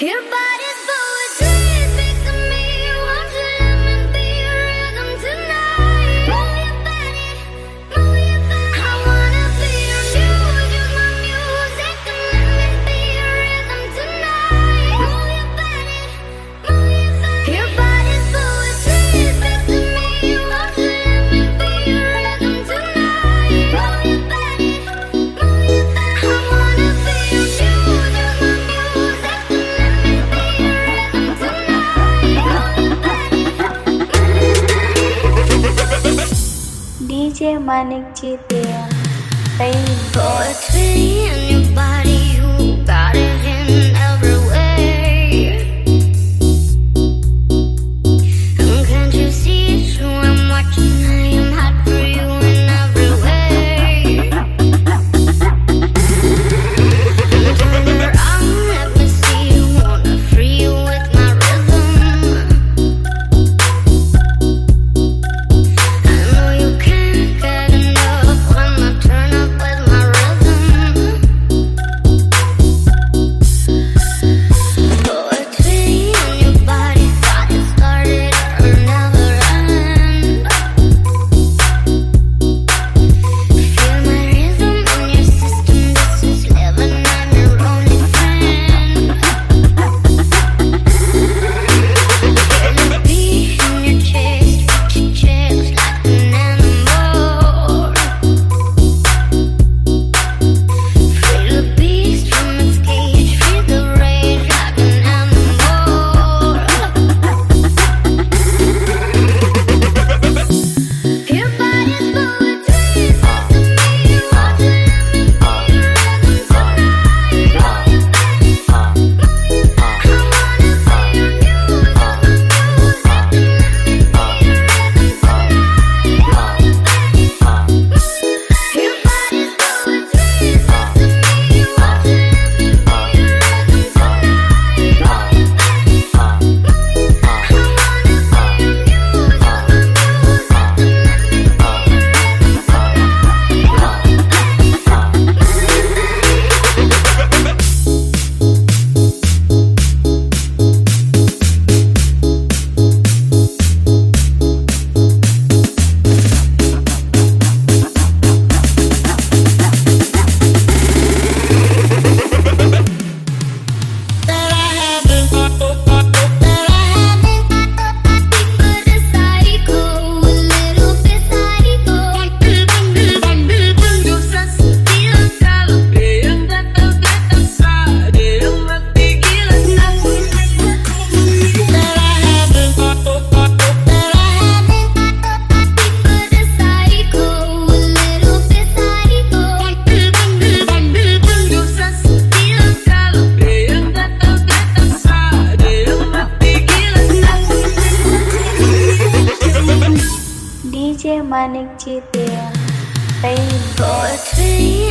Your body's moving. manikchitya Poetry in your body, you got it baby. Poetry.